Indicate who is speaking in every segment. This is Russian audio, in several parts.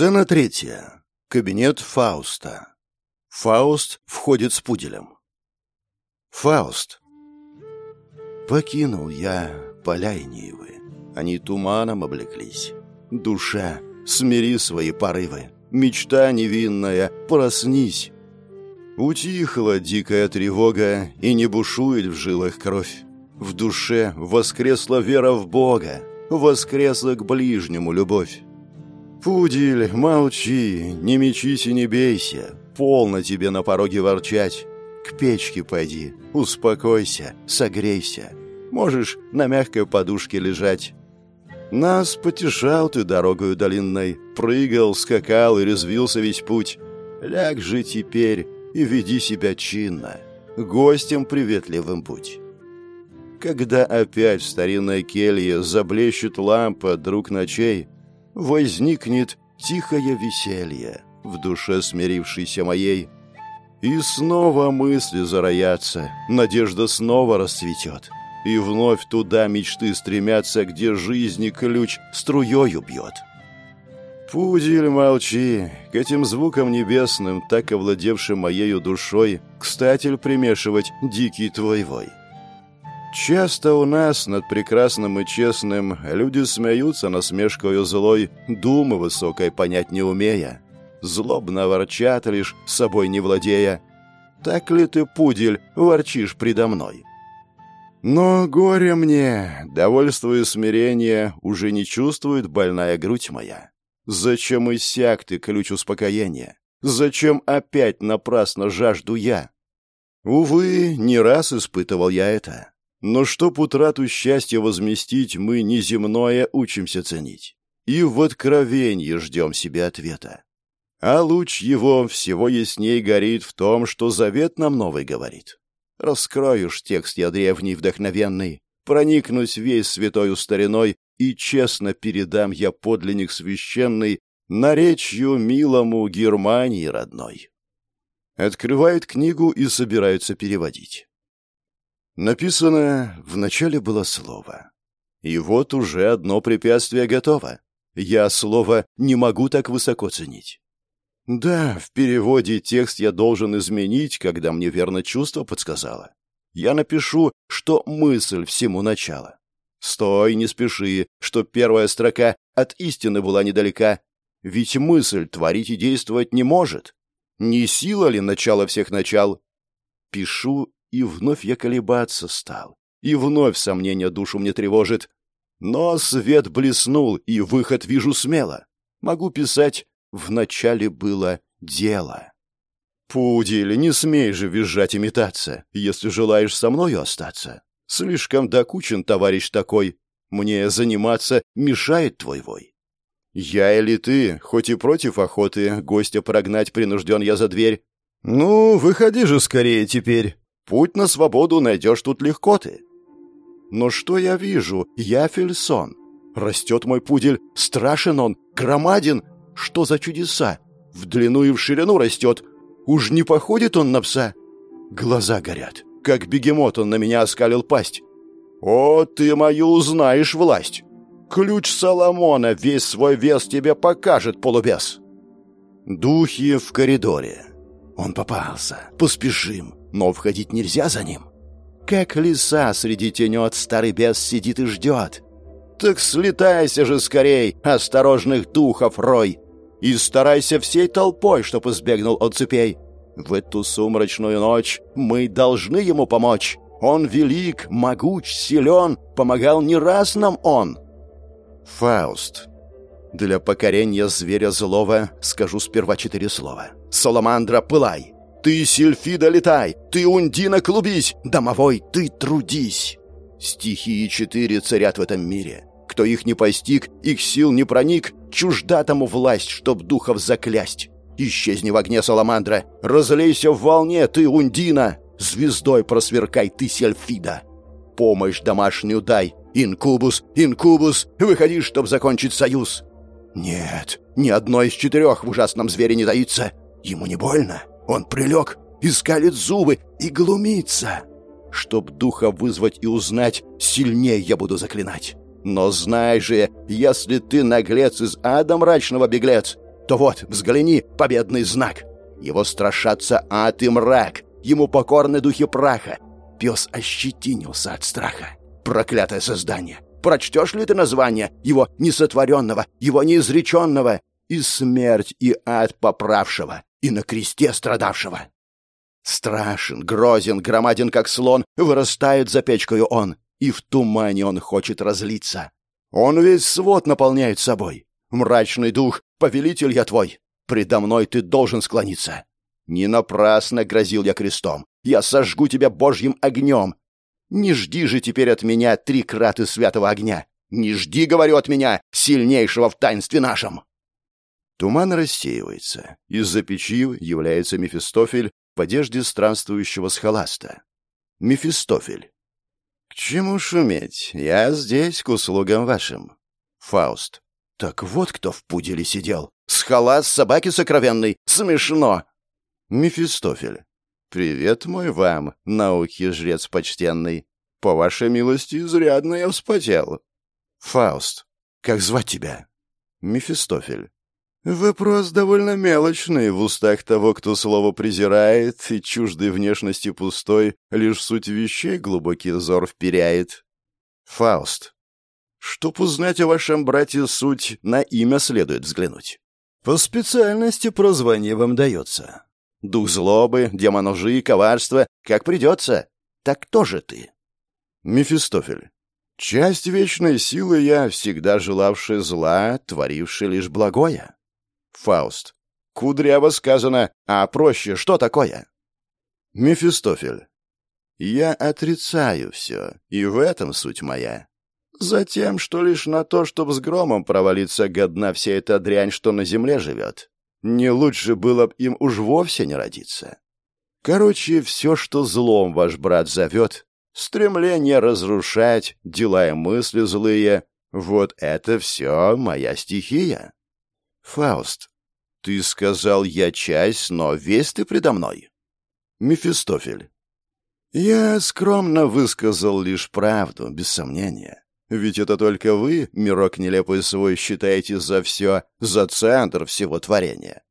Speaker 1: Сцена третья. Кабинет Фауста. Фауст входит с пуделем. Фауст. Покинул я поля и нивы. Они туманом облеклись. Душа, смири свои порывы. Мечта невинная, проснись. Утихла дикая тревога, и не бушует в жилах кровь. В душе воскресла вера в Бога, воскресла к ближнему любовь. «Пудель, молчи, не мечись и не бейся, полно тебе на пороге ворчать. К печке пойди, успокойся, согрейся. Можешь на мягкой подушке лежать. Нас потешал ты дорогою долинной, прыгал, скакал и резвился весь путь. Ляг же теперь и веди себя чинно, гостем приветливым будь». Когда опять в старинной келье заблещет лампа друг ночей, возникнет тихое веселье в душе смирившейся моей. И снова мысли зароятся, надежда снова расцветет. И вновь туда мечты стремятся, где жизни ключ струёю бьет. Пудель, молчи, к этим звукам небесным, так овладевшим моею душой, кстати примешивать дикий твой вой. Часто у нас над прекрасным и честным люди смеются насмешкою злой, думы высокой понять не умея. Злобно ворчат лишь, собой не владея. Так ли ты, пудель, ворчишь предо мной? Но горе мне, довольство и смирение уже не чувствует больная грудь моя. Зачем иссяк ты ключ успокоения? Зачем опять напрасно жажду я? Увы, не раз испытывал я это. Но чтоб утрату счастья возместить, мы неземное учимся ценить. И в откровенье ждем себе ответа. А луч его всего ясней горит в том, что завет нам новый говорит. Раскроешь текст я древний, вдохновенный, проникнусь весь святою стариной и честно передам я подлинник священный наречью милому Германии родной. Открывает книгу и собираются переводить. Написано «вначале было слово». И вот уже одно препятствие готово. Я слово не могу так высоко ценить. Да, в переводе текст я должен изменить, когда мне верно чувство подсказало. Я напишу, что мысль всему начало. Стой, не спеши, что первая строка от истины была недалека. Ведь мысль творить и действовать не может. Не сила ли начало всех начал? Пишу и вновь я колебаться стал. И вновь сомнение душу мне тревожит. Но свет блеснул, и выход вижу смело. Могу писать «В начале было дело». Пудель, не смей же визжать и метаться, если желаешь со мною остаться. Слишком докучен товарищ такой. Мне заниматься мешает твой вой. Я или ты, хоть и против охоты, гостя прогнать принужден я за дверь. Ну, выходи же скорее теперь. Путь на свободу найдешь тут легко ты. Но что я вижу? Я Фельсон. Растет мой пудель, страшен он, громаден. Что за чудеса? В длину и в ширину растет. Уж не походит он на пса? Глаза горят. Как бегемот он на меня оскалил пасть. О, ты мою узнаешь власть. Ключ Соломона весь свой вес тебе покажет, полубес. Духи в коридоре. Он попался. Поспешим но входить нельзя за ним. Как лиса среди тенет старый бес сидит и ждет. Так слетайся же скорей, осторожных духов рой, и старайся всей толпой, чтоб избегнул от цепей. В эту сумрачную ночь мы должны ему помочь. Он велик, могуч, силен, помогал не раз нам он. Фауст. Для покорения зверя злого скажу сперва четыре слова. Саламандра, пылай! Ты, Сильфида, летай! Ты, Ундина, клубись! Домовой, ты трудись!» Стихии четыре царят в этом мире. Кто их не постиг, их сил не проник, чужда тому власть, чтоб духов заклясть. Исчезни в огне, Саламандра, разлейся в волне, ты, Ундина, звездой просверкай, ты, Сельфида. Помощь домашнюю дай, инкубус, инкубус, выходи, чтоб закончить союз. Нет, ни одно из четырех в ужасном звере не таится. Ему не больно. Он прилег, искалит зубы и глумится. Чтоб духа вызвать и узнать, сильнее я буду заклинать. Но знай же, если ты наглец из ада мрачного беглец, то вот, взгляни, победный знак. Его страшатся ад и мрак, ему покорны духи праха. Пес ощетинился от страха. Проклятое создание! Прочтешь ли ты название его несотворенного, его неизреченного? И смерть, и ад поправшего, и на кресте страдавшего. Страшен, грозен, громаден, как слон, вырастает за печкою он, и в тумане он хочет разлиться. Он весь свод наполняет собой. Мрачный дух, повелитель я твой, предо мной ты должен склониться. Не напрасно грозил я крестом. Я сожгу тебя божьим огнем. Не жди же теперь от меня три краты святого огня. Не жди, говорю, от меня, сильнейшего в таинстве нашем. Туман рассеивается. Из-за печи является Мефистофель в одежде странствующего схоласта. Мефистофель. «К чему шуметь? Я здесь, к услугам вашим». Фауст. «Так вот кто в пуделе сидел. Схоласт собаки сокровенной. Смешно!» Мефистофель. «Привет мой вам, науки жрец почтенный. По вашей милости изрядно я вспотел». Фауст. «Как звать тебя?» Мефистофель. Вопрос довольно мелочный в устах того, кто слово презирает и чуждой внешности пустой, лишь суть вещей глубокий взор вперяет. Фауст. Чтоб узнать о вашем брате суть, на имя следует взглянуть. По специальности прозвание вам дается. Дух злобы, демон лжи, коварства, как придется. Так кто же ты? Мефистофель. Часть вечной силы я, всегда желавший зла, творивший лишь благое. Фауст. Кудряво сказано, а проще что такое? Мефистофель. Я отрицаю все, и в этом суть моя. Затем, что лишь на то, чтоб с громом провалиться годна вся эта дрянь, что на земле живет. Не лучше было б им уж вовсе не родиться. Короче, все, что злом ваш брат зовет, стремление разрушать, дела и мысли злые, вот это все моя стихия. Фауст, ты сказал, я часть, но весь ты предо мной. Мефистофель. Я скромно высказал лишь правду, без сомнения. Ведь это только вы, мирок нелепый свой, считаете за все, за центр всего творения.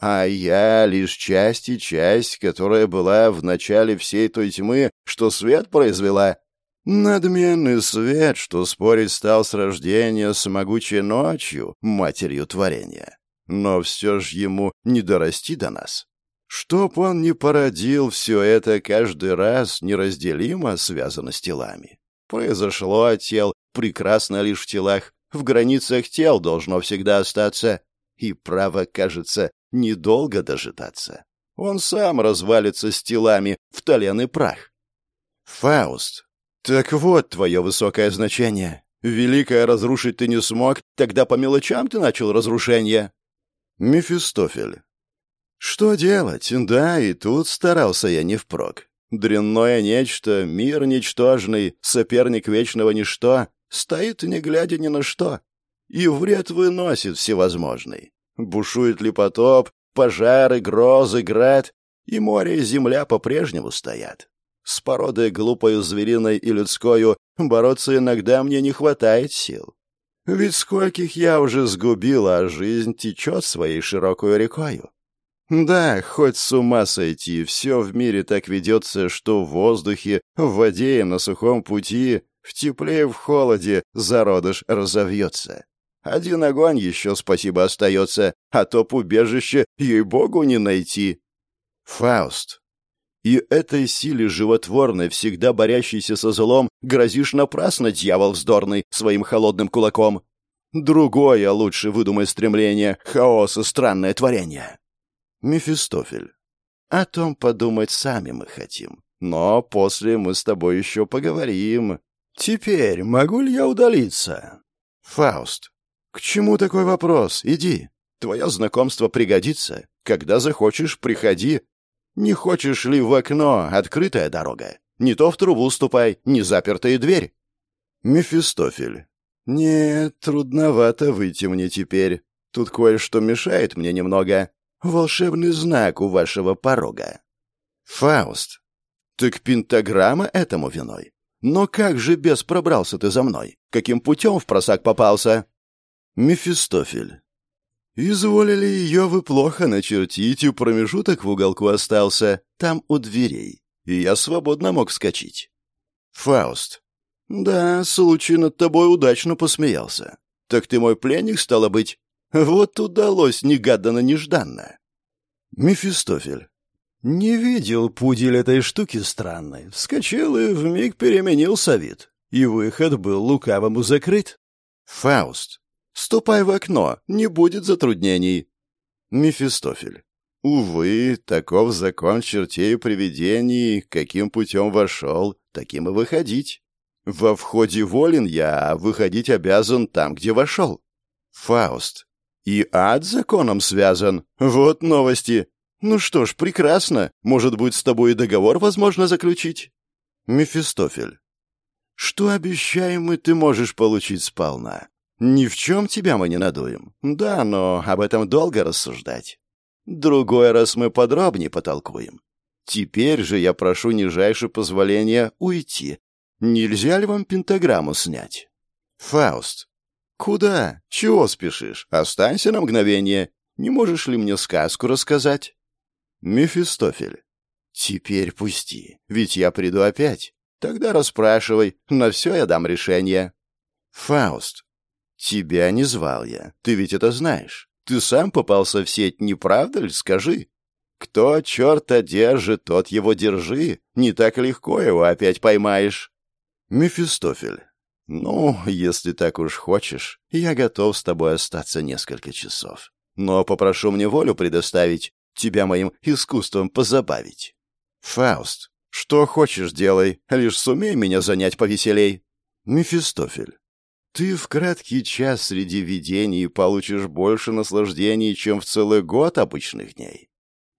Speaker 1: А я лишь часть и часть, которая была в начале всей той тьмы, что свет произвела. Надменный свет, что спорить стал с рождения с могучей ночью, матерью творения. Но все ж ему не дорасти до нас. Чтоб он не породил все это каждый раз, неразделимо связано с телами. Произошло от тел, прекрасно лишь в телах, в границах тел должно всегда остаться. И право, кажется, недолго дожидаться. Он сам развалится с телами в тлен и прах. Фауст, «Так вот твое высокое значение. Великое разрушить ты не смог, тогда по мелочам ты начал разрушение». Мефистофель. «Что делать? Да, и тут старался я не впрок. Дрянное нечто, мир ничтожный, соперник вечного ничто, стоит, не глядя ни на что, и вред выносит всевозможный. Бушует ли потоп, пожары, грозы, град, и море и земля по-прежнему стоят. С породой глупою звериной и людскою бороться иногда мне не хватает сил. Ведь скольких я уже сгубил, а жизнь течет своей широкой рекою. Да, хоть с ума сойти, все в мире так ведется, что в воздухе, в воде и на сухом пути, в тепле и в холоде зародыш разовьется. Один огонь еще спасибо остается, а топ убежище, ей-богу, не найти. Фауст, и этой силе животворной, всегда борящейся со злом, грозишь напрасно, дьявол вздорный, своим холодным кулаком. Другое лучше выдумай стремление, хаос и странное творение. Мефистофель. О том подумать сами мы хотим. Но после мы с тобой еще поговорим. Теперь могу ли я удалиться? Фауст. К чему такой вопрос? Иди. Твое знакомство пригодится. Когда захочешь, приходи. Не хочешь ли в окно открытая дорога? Не то в трубу ступай, не запертая дверь. Мефистофель. Нет, трудновато выйти мне теперь. Тут кое-что мешает мне немного. Волшебный знак у вашего порога. Фауст. Так пентаграмма этому виной. Но как же бес пробрался ты за мной? Каким путем в просак попался? Мефистофель. Изволили ее вы плохо начертить, и промежуток в уголку остался, там у дверей, и я свободно мог вскочить. Фауст. Да, случай над тобой удачно посмеялся. Так ты мой пленник, стало быть? Вот удалось негаданно-нежданно. Мефистофель. Не видел пудель этой штуки странной. Вскочил и вмиг переменился вид. И выход был лукавому закрыт. Фауст. Ступай в окно, не будет затруднений. Мефистофель. Увы, таков закон чертей и привидений, каким путем вошел, таким и выходить. Во входе волен я, а выходить обязан там, где вошел. Фауст. И ад законом связан. Вот новости. Ну что ж, прекрасно. Может быть, с тобой и договор возможно заключить? Мефистофель. Что обещаем, и ты можешь получить сполна. Ни в чем тебя мы не надуем. Да, но об этом долго рассуждать. Другой раз мы подробнее потолкуем. Теперь же я прошу нижайше позволения уйти. Нельзя ли вам пентаграмму снять? Фауст. Куда? Чего спешишь? Останься на мгновение. Не можешь ли мне сказку рассказать? Мефистофель. Теперь пусти, ведь я приду опять. Тогда расспрашивай, на все я дам решение. Фауст. «Тебя не звал я. Ты ведь это знаешь. Ты сам попался в сеть, не правда ли? Скажи. Кто черта держит, тот его держи. Не так легко его опять поймаешь». Мефистофель. «Ну, если так уж хочешь, я готов с тобой остаться несколько часов. Но попрошу мне волю предоставить, тебя моим искусством позабавить». «Фауст, что хочешь делай, лишь сумей меня занять повеселей». «Мефистофель, ты в краткий час среди видений получишь больше наслаждений, чем в целый год обычных дней.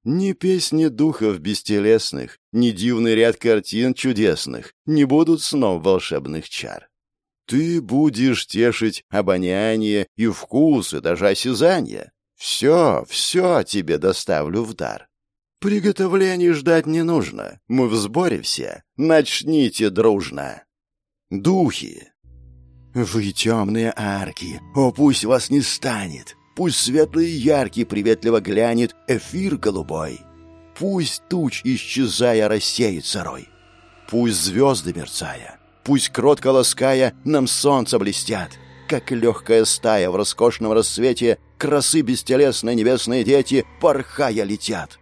Speaker 1: Ни песни духов бестелесных, ни дивный ряд картин чудесных не будут сном волшебных чар. Ты будешь тешить обоняние и вкус, и даже осязание. Все, все тебе доставлю в дар. Приготовлений ждать не нужно. Мы в сборе все. Начните дружно. Духи, «Вы темные арки, о, пусть вас не станет! Пусть светлый и яркий приветливо глянет эфир голубой! Пусть туч, исчезая, рассеется рой! Пусть звезды мерцая, пусть кротко лаская, нам солнце блестят!» как легкая стая в роскошном рассвете, красы бестелесной небесные дети, порхая летят.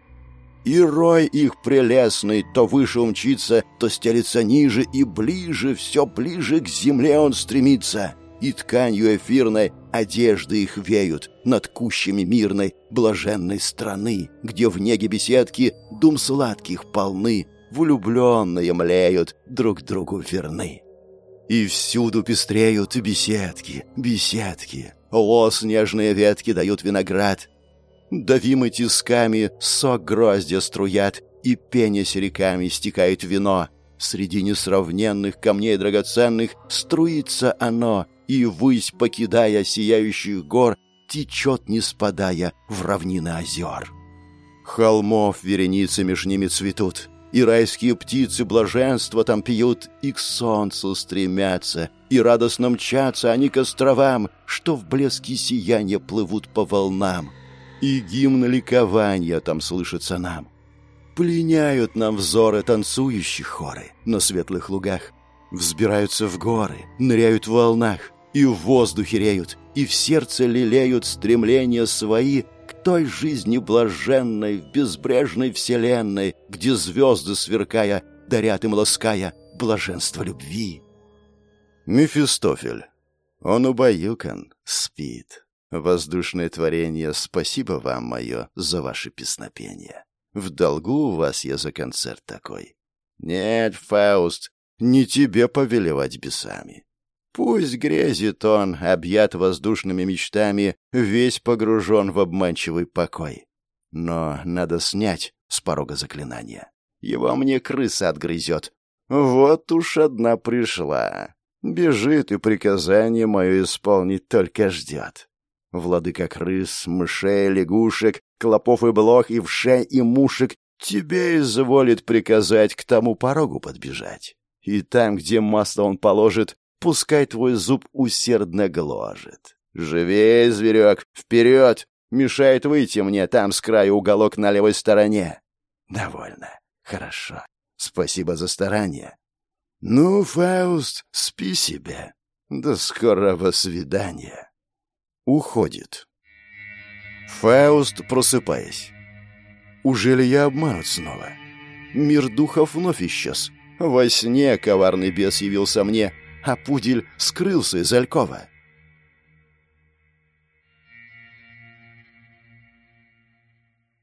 Speaker 1: И рой их прелестный то выше умчится, то стелится ниже и ближе, все ближе к земле он стремится. И тканью эфирной одежды их веют над кущами мирной, блаженной страны, где в неге беседки дум сладких полны, влюбленные млеют, друг другу верны. И всюду пестреют беседки, беседки, лос нежные ветки дают виноград, Давимы тисками, сок гроздья струят, и пенясь реками стекает вино. Среди несравненных камней драгоценных струится оно, и высь, покидая сияющих гор, течет, не спадая, в равнины озер. Холмов вереницы меж ними цветут, и райские птицы блаженства там пьют, и к солнцу стремятся, и радостно мчатся они к островам, что в блеске сияния плывут по волнам и гимн ликования там слышится нам. Пленяют нам взоры танцующих хоры на светлых лугах, взбираются в горы, ныряют в волнах, и в воздухе реют, и в сердце лелеют стремления свои к той жизни блаженной в безбрежной вселенной, где звезды, сверкая, дарят им лаская блаженство любви. Мефистофель. Он убаюкан, спит. Воздушное творение, спасибо вам мое за ваше песнопение. В долгу у вас я за концерт такой. Нет, Фауст, не тебе повелевать бесами. Пусть грезит он, объят воздушными мечтами, весь погружен в обманчивый покой. Но надо снять с порога заклинания. Его мне крыса отгрызет. Вот уж одна пришла. Бежит и приказание мое исполнить только ждет. Владыка крыс, мышей, лягушек, клопов и блох, и вшей, и мушек тебе изволит приказать к тому порогу подбежать. И там, где масло он положит, пускай твой зуб усердно гложет. Живей, зверек, вперед! Мешает выйти мне там с краю уголок на левой стороне. Довольно. Хорошо. Спасибо за старание. Ну, Фауст, спи себе. До скорого свидания. Уходит. Фауст, просыпаясь. Уже ли я обманут снова? Мир духов вновь исчез. Во сне коварный бес явился мне, а пудель скрылся из Алькова.